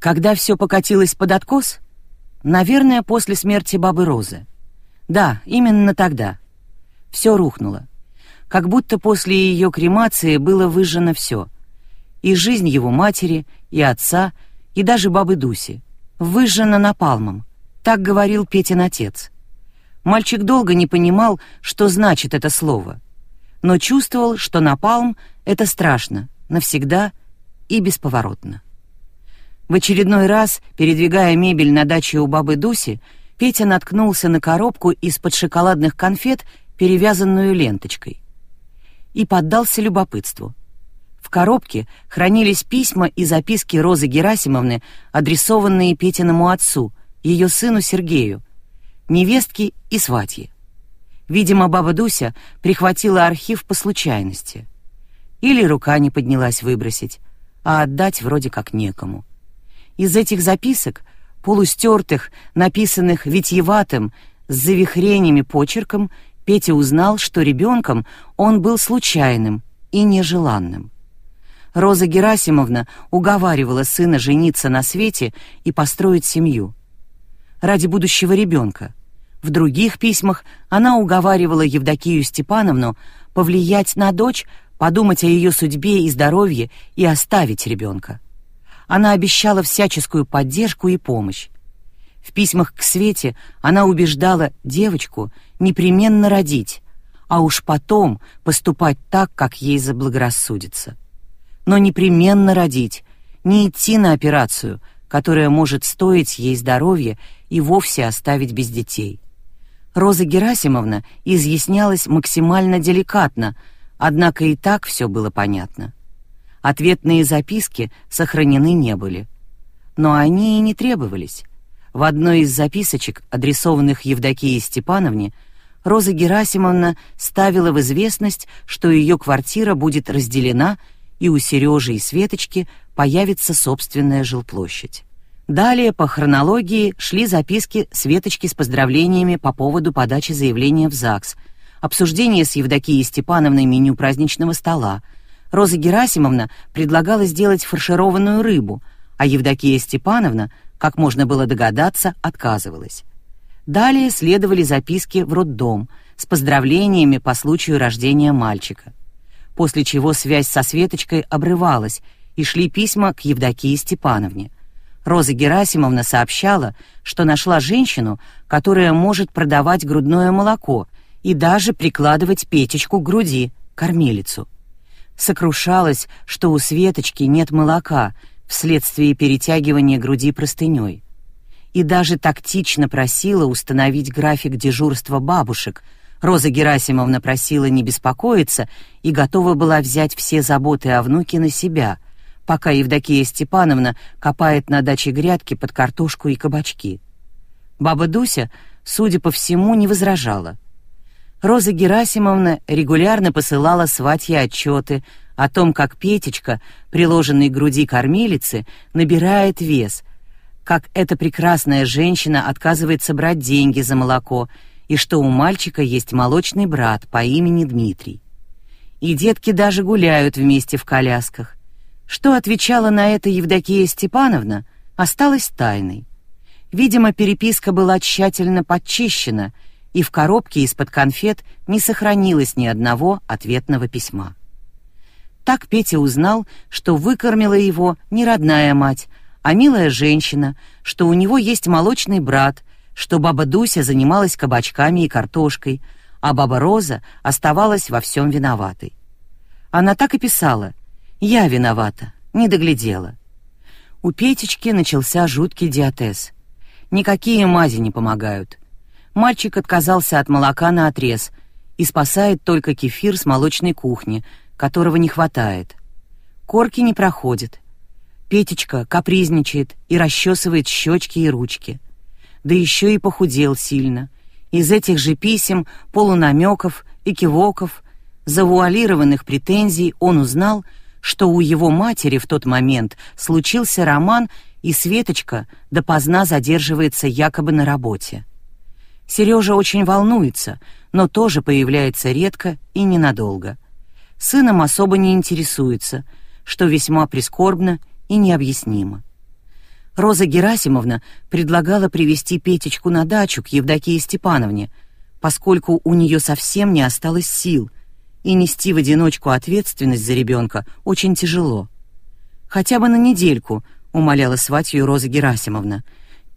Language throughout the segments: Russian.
Когда все покатилось под откос? Наверное, после смерти бабы Розы. Да, именно тогда. Все рухнуло. Как будто после ее кремации было выжжено все. И жизнь его матери, и отца, и даже бабы Дуси. Выжжена напалмом. Так говорил Петин отец. Мальчик долго не понимал, что значит это слово, но чувствовал, что напалм — это страшно, навсегда и бесповоротно. В очередной раз, передвигая мебель на даче у бабы Дуси, Петя наткнулся на коробку из-под шоколадных конфет, перевязанную ленточкой. И поддался любопытству. В коробке хранились письма и записки Розы Герасимовны, адресованные Петиному отцу, ее сыну Сергею, невестке и сватье. Видимо, баба Дуся прихватила архив по случайности. Или рука не поднялась выбросить, а отдать вроде как некому. Из этих записок, полустертых, написанных витьеватым, с завихрениями почерком, Петя узнал, что ребенком он был случайным и нежеланным. Роза Герасимовна уговаривала сына жениться на Свете и построить семью. Ради будущего ребенка. В других письмах она уговаривала Евдокию Степановну повлиять на дочь, подумать о ее судьбе и здоровье и оставить ребенка. Она обещала всяческую поддержку и помощь. В письмах к Свете она убеждала девочку непременно родить, а уж потом поступать так, как ей заблагорассудится. Но непременно родить, не идти на операцию, которая может стоить ей здоровья и вовсе оставить без детей. Роза Герасимовна изъяснялась максимально деликатно, однако и так все было понятно. Ответные записки сохранены не были. Но они и не требовались. В одной из записочек, адресованных Евдокии Степановне, Роза Герасимовна ставила в известность, что ее квартира будет разделена, и у Сережи и Светочки появится собственная жилплощадь. Далее по хронологии шли записки Светочки с поздравлениями по поводу подачи заявления в ЗАГС, обсуждение с Евдокией Степановной меню праздничного стола, Роза Герасимовна предлагала сделать фаршированную рыбу, а Евдокия Степановна, как можно было догадаться, отказывалась. Далее следовали записки в роддом с поздравлениями по случаю рождения мальчика. После чего связь со Светочкой обрывалась, и шли письма к Евдокии Степановне. Роза Герасимовна сообщала, что нашла женщину, которая может продавать грудное молоко и даже прикладывать петечку к груди, кормилицу сокрушалась, что у Светочки нет молока вследствие перетягивания груди простыней. И даже тактично просила установить график дежурства бабушек. Роза Герасимовна просила не беспокоиться и готова была взять все заботы о внуке на себя, пока Евдокия Степановна копает на даче грядки под картошку и кабачки. Баба Дуся, судя по всему, не возражала — Роза Герасимовна регулярно посылала сватье отчеты о том, как Петечка, приложенный к груди кормилицы, набирает вес, как эта прекрасная женщина отказывается брать деньги за молоко и что у мальчика есть молочный брат по имени Дмитрий. И детки даже гуляют вместе в колясках. Что отвечала на это Евдокия Степановна, осталось тайной. Видимо, переписка была тщательно подчищена — и в коробке из-под конфет не сохранилось ни одного ответного письма. Так Петя узнал, что выкормила его не родная мать, а милая женщина, что у него есть молочный брат, что баба Дуся занималась кабачками и картошкой, а баба Роза оставалась во всем виноватой. Она так и писала: "Я виновата, не доглядела". У Петечки начался жуткий диатез. Никакие мази не помогают. Мальчик отказался от молока на отрез и спасает только кефир с молочной кухни, которого не хватает. Корки не проходят. Петечка капризничает и расчесывает щечки и ручки. Да еще и похудел сильно. Из этих же писем, полунамеков и кивоков, завуалированных претензий он узнал, что у его матери в тот момент случился роман, и Светочка допоздна задерживается якобы на работе. Сережа очень волнуется, но тоже появляется редко и ненадолго. Сыном особо не интересуется, что весьма прискорбно и необъяснимо. Роза Герасимовна предлагала привести Петечку на дачу к Евдокии Степановне, поскольку у нее совсем не осталось сил, и нести в одиночку ответственность за ребенка очень тяжело. «Хотя бы на недельку», — умоляла сватью Роза Герасимовна.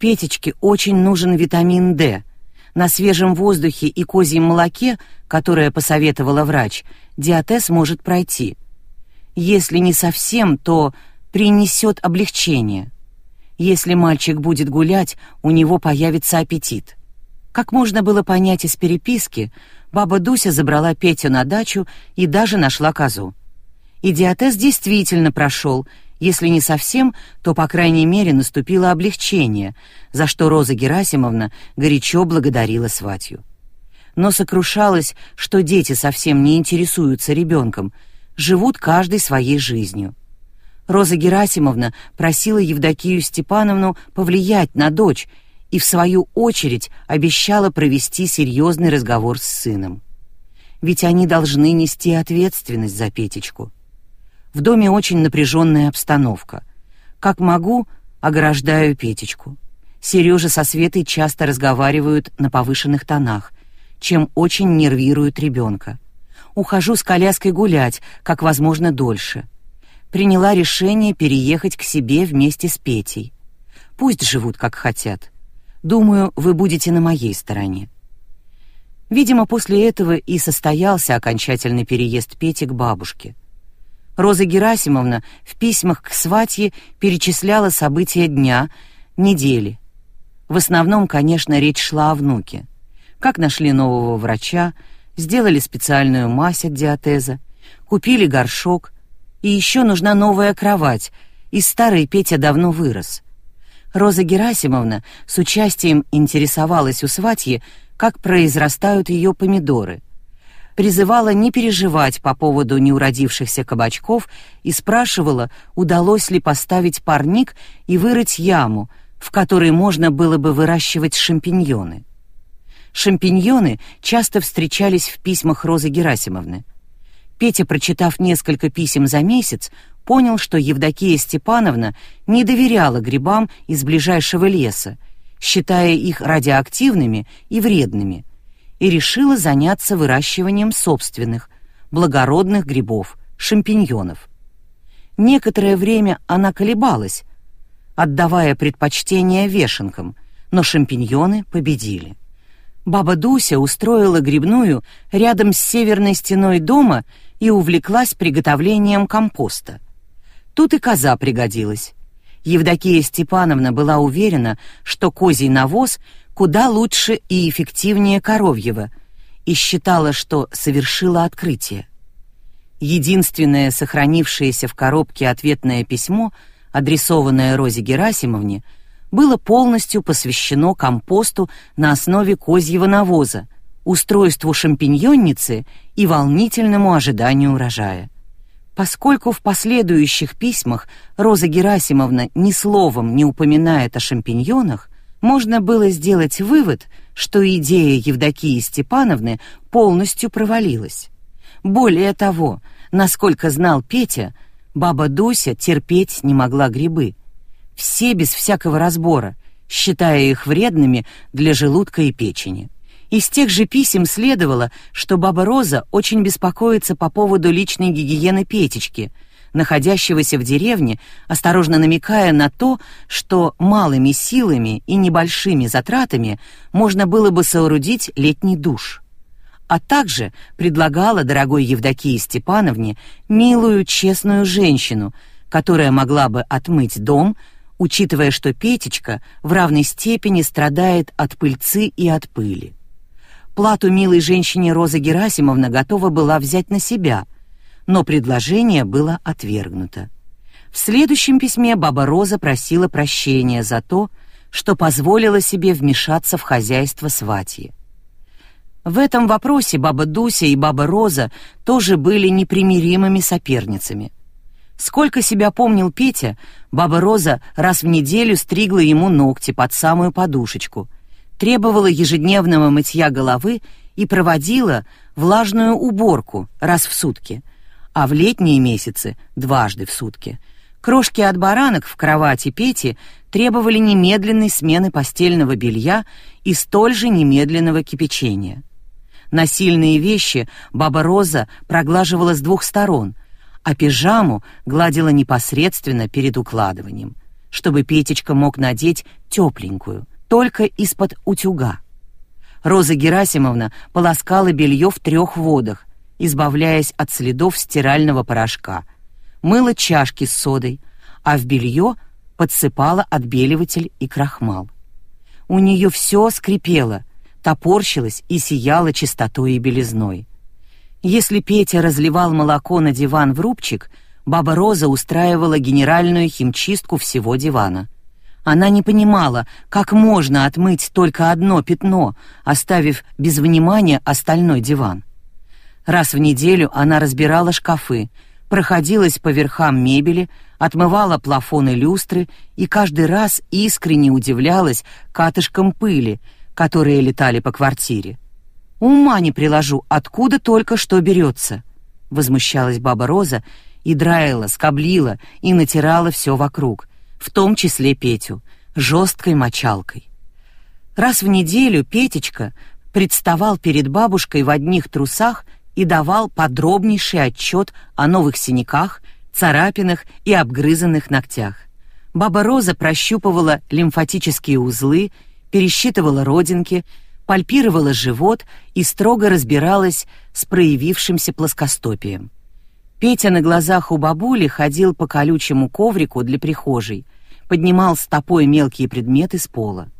«Петечке очень нужен витамин D. На свежем воздухе и козьем молоке, которое посоветовала врач, диатез может пройти. Если не совсем, то принесет облегчение. Если мальчик будет гулять, у него появится аппетит. Как можно было понять из переписки, баба Дуся забрала Петю на дачу и даже нашла козу. Идиотез действительно прошел, если не совсем, то, по крайней мере, наступило облегчение, за что Роза Герасимовна горячо благодарила сватью. Но сокрушалась, что дети совсем не интересуются ребенком, живут каждой своей жизнью. Роза Герасимовна просила Евдокию Степановну повлиять на дочь и, в свою очередь, обещала провести серьезный разговор с сыном. Ведь они должны нести ответственность за Петечку. В доме очень напряженная обстановка. Как могу, ограждаю Петечку. Сережа со Светой часто разговаривают на повышенных тонах, чем очень нервируют ребенка. Ухожу с коляской гулять, как возможно дольше — приняла решение переехать к себе вместе с Петей. Пусть живут как хотят. Думаю, вы будете на моей стороне. Видимо, после этого и состоялся окончательный переезд Пети к бабушке. Роза Герасимовна в письмах к сватье перечисляла события дня, недели. В основном, конечно, речь шла о внуке. Как нашли нового врача, сделали специальную мазь от диатеза, купили горшок, и еще нужна новая кровать, и старый Петя давно вырос. Роза Герасимовна с участием интересовалась у сватьи, как произрастают ее помидоры. Призывала не переживать по поводу неуродившихся кабачков и спрашивала, удалось ли поставить парник и вырыть яму, в которой можно было бы выращивать шампиньоны. Шампиньоны часто встречались в письмах Розы Герасимовны. Петя, прочитав несколько писем за месяц, понял, что Евдокия Степановна не доверяла грибам из ближайшего леса, считая их радиоактивными и вредными, и решила заняться выращиванием собственных, благородных грибов, шампиньонов. Некоторое время она колебалась, отдавая предпочтение вешенкам, но шампиньоны победили. Баба Дуся устроила грибную рядом с северной стеной дома и увлеклась приготовлением компоста. Тут и коза пригодилась. Евдокия Степановна была уверена, что козий навоз куда лучше и эффективнее коровьего, и считала, что совершила открытие. Единственное сохранившееся в коробке ответное письмо, адресованное Розе Герасимовне, было полностью посвящено компосту на основе козьего навоза, устройству шампиньонницы и волнительному ожиданию урожая. Поскольку в последующих письмах Роза Герасимовна ни словом не упоминает о шампиньонах, можно было сделать вывод, что идея Евдокии Степановны полностью провалилась. Более того, насколько знал Петя, баба Дуся терпеть не могла грибы. Все без всякого разбора, считая их вредными для желудка и печени. Из тех же писем следовало, что баба Роза очень беспокоится по поводу личной гигиены Петечки, находящегося в деревне, осторожно намекая на то, что малыми силами и небольшими затратами можно было бы соорудить летний душ. А также предлагала дорогой Евдокии Степановне милую, честную женщину, которая могла бы отмыть дом, учитывая, что Петечка в равной степени страдает от пыльцы и от пыли. Плату милой женщине Роза Герасимовна готова была взять на себя, но предложение было отвергнуто. В следующем письме баба Роза просила прощения за то, что позволила себе вмешаться в хозяйство сватьи. В этом вопросе баба Дуся и баба Роза тоже были непримиримыми соперницами. Сколько себя помнил Петя, баба Роза раз в неделю стригла ему ногти под самую подушечку, требовала ежедневного мытья головы и проводила влажную уборку раз в сутки, а в летние месяцы дважды в сутки. Крошки от баранок в кровати Пети требовали немедленной смены постельного белья и столь же немедленного кипячения. Насильные вещи баба Роза проглаживала с двух сторон, а пижаму гладила непосредственно перед укладыванием, чтобы Петечка мог надеть тепленькую, только из-под утюга. Роза Герасимовна полоскала белье в трех водах, избавляясь от следов стирального порошка, мыла чашки с содой, а в белье подсыпала отбеливатель и крахмал. У нее все скрипело, топорщилось и сияло чистотой и белизной. Если Петя разливал молоко на диван в рубчик, баба Роза устраивала генеральную химчистку всего дивана. Она не понимала, как можно отмыть только одно пятно, оставив без внимания остальной диван. Раз в неделю она разбирала шкафы, проходилась по верхам мебели, отмывала плафоны люстры и каждый раз искренне удивлялась катышкам пыли, которые летали по квартире. «Ума не приложу, откуда только что берется!» Возмущалась баба Роза и драила, скоблила и натирала все вокруг, в том числе Петю, жесткой мочалкой. Раз в неделю Петечка представал перед бабушкой в одних трусах и давал подробнейший отчет о новых синяках, царапинах и обгрызанных ногтях. Баба Роза прощупывала лимфатические узлы, пересчитывала родинки, пальпировала живот и строго разбиралась с проявившимся плоскостопием. Петя на глазах у бабули ходил по колючему коврику для прихожей, поднимал стопой мелкие предметы с пола.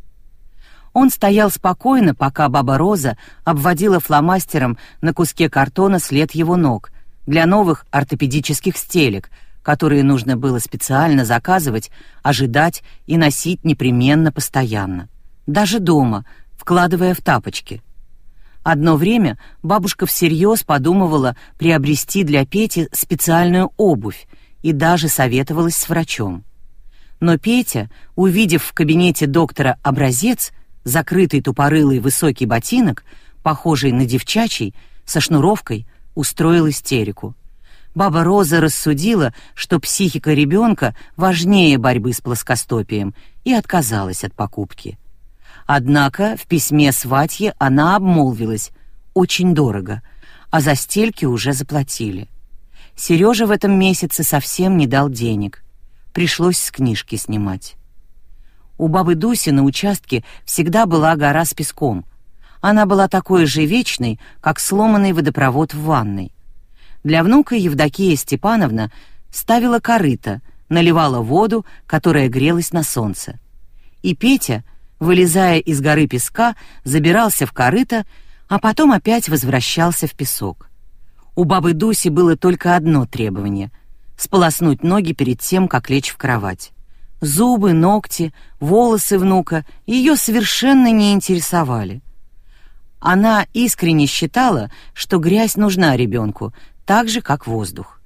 Он стоял спокойно, пока баба Роза обводила фломастером на куске картона след его ног для новых ортопедических стелек, которые нужно было специально заказывать, ожидать и носить непременно постоянно. Даже дома, вкладывая в тапочки. Одно время бабушка всерьез подумывала приобрести для Пети специальную обувь и даже советовалась с врачом. Но Петя, увидев в кабинете доктора образец, закрытый тупорылый высокий ботинок, похожий на девчачий, со шнуровкой, устроил истерику. Баба Роза рассудила, что психика ребенка важнее борьбы с плоскостопием, и отказалась от покупки. Однако в письме сватье она обмолвилась очень дорого, а за стельки уже заплатили. Сережа в этом месяце совсем не дал денег. Пришлось с книжки снимать. У бабы Дуси на участке всегда была гора с песком. Она была такой же вечной, как сломанный водопровод в ванной. Для внука Евдокия Степановна ставила корыто, наливала воду, которая грелась на солнце. И Петя, вылезая из горы песка, забирался в корыто, а потом опять возвращался в песок. У бабы Дуси было только одно требование — сполоснуть ноги перед тем, как лечь в кровать. Зубы, ногти, волосы внука ее совершенно не интересовали. Она искренне считала, что грязь нужна ребенку, так же, как воздух.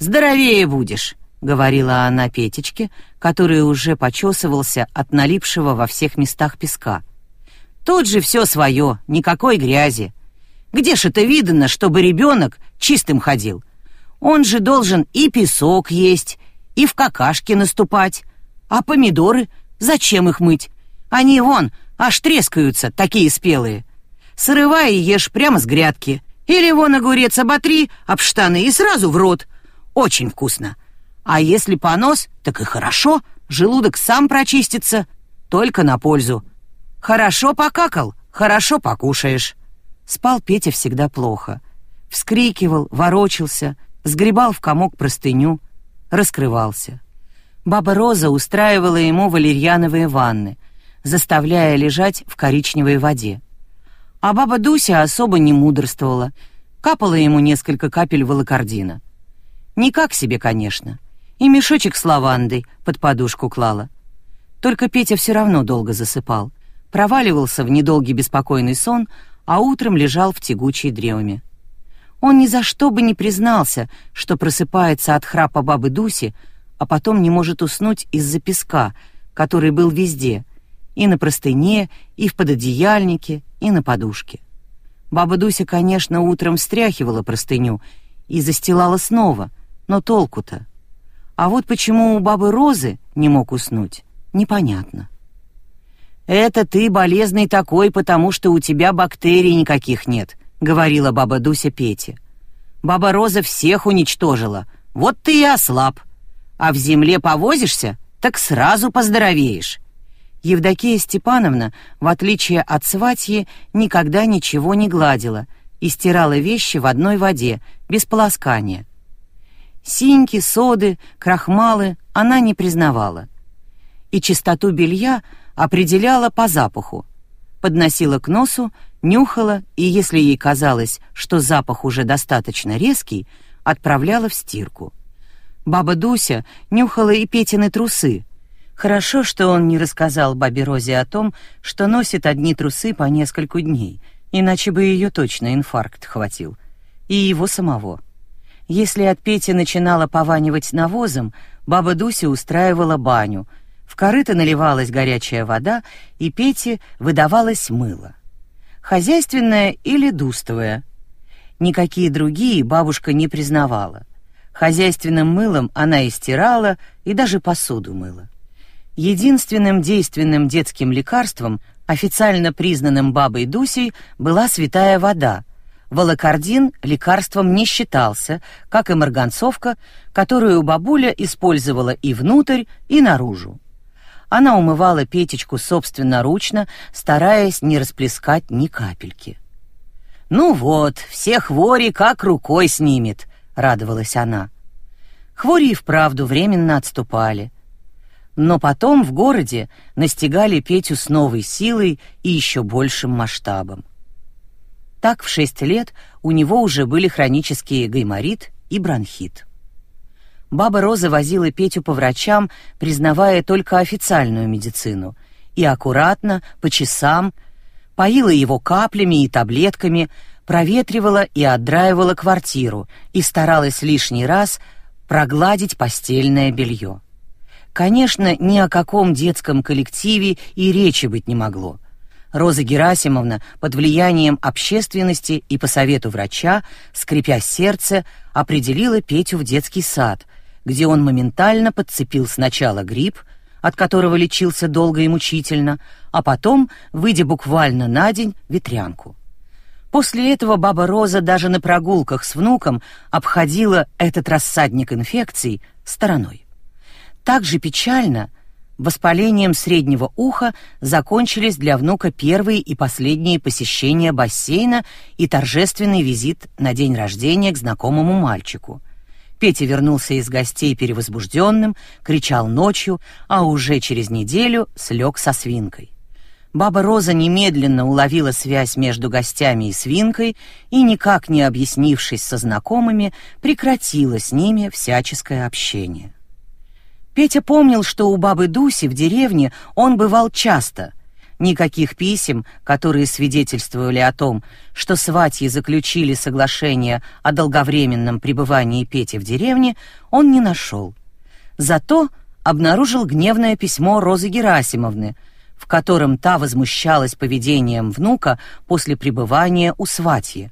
«Здоровее будешь», — говорила она Петечке, который уже почесывался от налипшего во всех местах песка. «Тут же все свое, никакой грязи. Где ж это видно, чтобы ребенок чистым ходил? Он же должен и песок есть, и в какашки наступать. А помидоры? Зачем их мыть? Они вон, аж трескаются, такие спелые. Срывай и ешь прямо с грядки. Или вон огурец оботри об штаны и сразу в рот. Очень вкусно. А если понос, так и хорошо, желудок сам прочистится. Только на пользу. Хорошо покакал, хорошо покушаешь. Спал Петя всегда плохо. Вскрикивал, ворочался, сгребал в комок простыню, раскрывался. Баба Роза устраивала ему валерьяновые ванны, заставляя лежать в коричневой воде. А баба Дуся особо не мудрствовала, капала ему несколько капель волокордина. Никак себе, конечно. И мешочек с лавандой под подушку клала. Только Петя все равно долго засыпал, проваливался в недолгий беспокойный сон, а утром лежал в тягучей дреме. Он ни за что бы не признался, что просыпается от храпа бабы Дуси, а потом не может уснуть из-за песка, который был везде, и на простыне, и в пододеяльнике, и на подушке. Баба Дуся, конечно, утром встряхивала простыню и застилала снова, но толку-то. А вот почему у бабы Розы не мог уснуть, непонятно. «Это ты болезный такой, потому что у тебя бактерий никаких нет», — говорила баба Дуся Пете. «Баба Роза всех уничтожила, вот ты и ослаб. А в земле повозишься, так сразу поздоровеешь». Евдокия Степановна, в отличие от сватьи, никогда ничего не гладила и стирала вещи в одной воде, без полоскания. Синьки, соды, крахмалы она не признавала. И чистоту белья определяла по запаху. Подносила к носу, нюхала, и если ей казалось, что запах уже достаточно резкий, отправляла в стирку. Баба Дуся нюхала и Петины трусы. Хорошо, что он не рассказал бабе Розе о том, что носит одни трусы по нескольку дней, иначе бы ее точно инфаркт хватил. И его самого. Если от Пети начинало пованивать навозом, баба Дуся устраивала баню — в корыто наливалась горячая вода, и Пете выдавалось мыло. Хозяйственное или дустовое. Никакие другие бабушка не признавала. Хозяйственным мылом она и стирала, и даже посуду мыла. Единственным действенным детским лекарством, официально признанным бабой Дусей, была святая вода. Волокордин лекарством не считался, как и марганцовка, которую бабуля использовала и внутрь, и наружу. Она умывала Петечку собственноручно, стараясь не расплескать ни капельки. «Ну вот, все хвори как рукой снимет», — радовалась она. Хвори и вправду временно отступали. Но потом в городе настигали Петю с новой силой и еще большим масштабом. Так в шесть лет у него уже были хронические гайморит и бронхит баба Роза возила Петю по врачам, признавая только официальную медицину, и аккуратно, по часам, поила его каплями и таблетками, проветривала и отдраивала квартиру и старалась лишний раз прогладить постельное белье. Конечно, ни о каком детском коллективе и речи быть не могло. Роза Герасимовна под влиянием общественности и по совету врача, скрипя сердце, определила Петю в детский сад — где он моментально подцепил сначала грипп, от которого лечился долго и мучительно, а потом, выйдя буквально на день, ветрянку. После этого баба Роза даже на прогулках с внуком обходила этот рассадник инфекций стороной. Так же печально воспалением среднего уха закончились для внука первые и последние посещения бассейна и торжественный визит на день рождения к знакомому мальчику. Петя вернулся из гостей перевозбужденным, кричал ночью, а уже через неделю слег со свинкой. Баба Роза немедленно уловила связь между гостями и свинкой и, никак не объяснившись со знакомыми, прекратила с ними всяческое общение. Петя помнил, что у бабы Дуси в деревне он бывал часто, Никаких писем, которые свидетельствовали о том, что сватьи заключили соглашение о долговременном пребывании Пети в деревне, он не нашел. Зато обнаружил гневное письмо Розы Герасимовны, в котором та возмущалась поведением внука после пребывания у сватьи.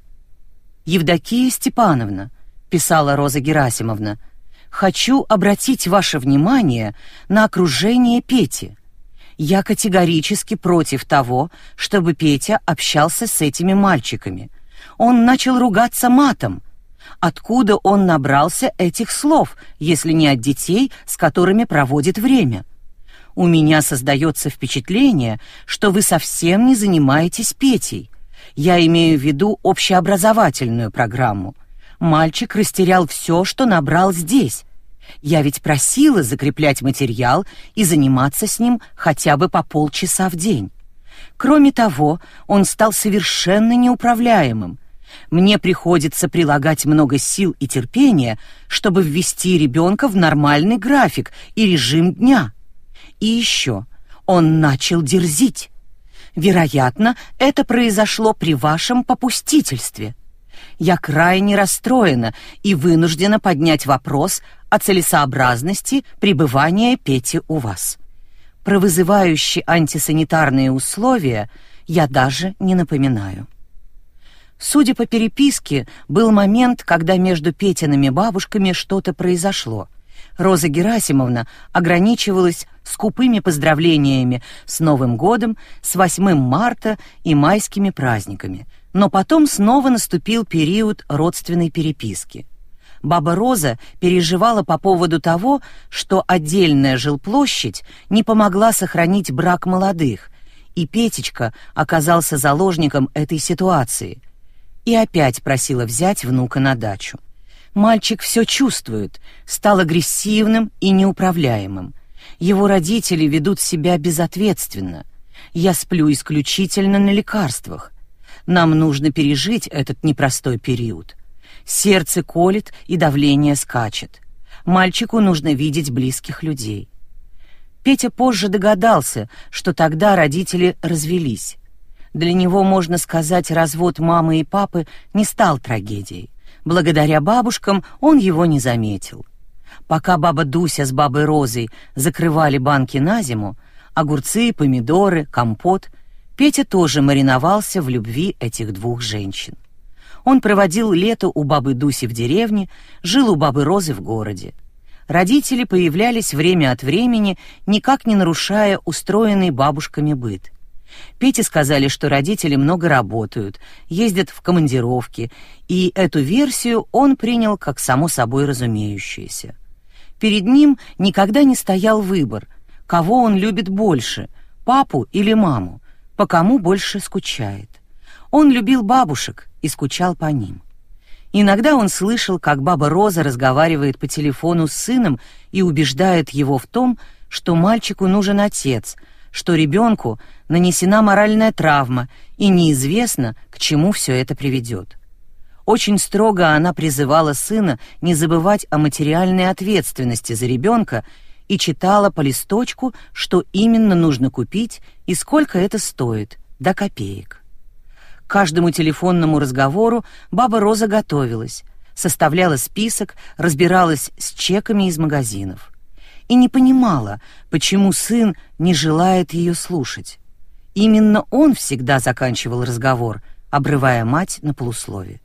«Евдокия Степановна», — писала Роза Герасимовна, — «хочу обратить ваше внимание на окружение Пети». Я категорически против того, чтобы Петя общался с этими мальчиками. Он начал ругаться матом. Откуда он набрался этих слов, если не от детей, с которыми проводит время? У меня создается впечатление, что вы совсем не занимаетесь Петей. Я имею в виду общеобразовательную программу. Мальчик растерял все, что набрал здесь. Я ведь просила закреплять материал и заниматься с ним хотя бы по полчаса в день. Кроме того, он стал совершенно неуправляемым. Мне приходится прилагать много сил и терпения, чтобы ввести ребенка в нормальный график и режим дня. И еще, он начал дерзить. Вероятно, это произошло при вашем попустительстве. Я крайне расстроена и вынуждена поднять вопрос о целесообразности пребывания Пети у вас. Про вызывающие антисанитарные условия я даже не напоминаю. Судя по переписке, был момент, когда между Петиными бабушками что-то произошло. Роза Герасимовна ограничивалась скупыми поздравлениями с Новым годом, с 8 марта и майскими праздниками. Но потом снова наступил период родственной переписки. Баба Роза переживала по поводу того, что отдельная жилплощадь не помогла сохранить брак молодых, и Петечка оказался заложником этой ситуации. И опять просила взять внука на дачу. Мальчик все чувствует, стал агрессивным и неуправляемым. Его родители ведут себя безответственно. Я сплю исключительно на лекарствах. Нам нужно пережить этот непростой период. Сердце колет и давление скачет. Мальчику нужно видеть близких людей. Петя позже догадался, что тогда родители развелись. Для него, можно сказать, развод мамы и папы не стал трагедией. Благодаря бабушкам он его не заметил. Пока баба Дуся с бабой Розой закрывали банки на зиму, огурцы, помидоры, компот, Петя тоже мариновался в любви этих двух женщин. Он проводил лето у бабы Дуси в деревне, жил у бабы Розы в городе. Родители появлялись время от времени, никак не нарушая устроенный бабушками быт. Пете сказали, что родители много работают, ездят в командировки, и эту версию он принял как само собой разумеющееся. Перед ним никогда не стоял выбор, кого он любит больше, папу или маму, по кому больше скучает. Он любил бабушек и скучал по ним. Иногда он слышал, как баба Роза разговаривает по телефону с сыном и убеждает его в том, что мальчику нужен отец, что ребенку нанесена моральная травма и неизвестно, к чему все это приведет. Очень строго она призывала сына не забывать о материальной ответственности за ребенка и читала по листочку, что именно нужно купить и сколько это стоит, до копеек. К каждому телефонному разговору баба Роза готовилась, составляла список, разбиралась с чеками из магазинов. И не понимала, почему сын не желает ее слушать. Именно он всегда заканчивал разговор, обрывая мать на полуслове.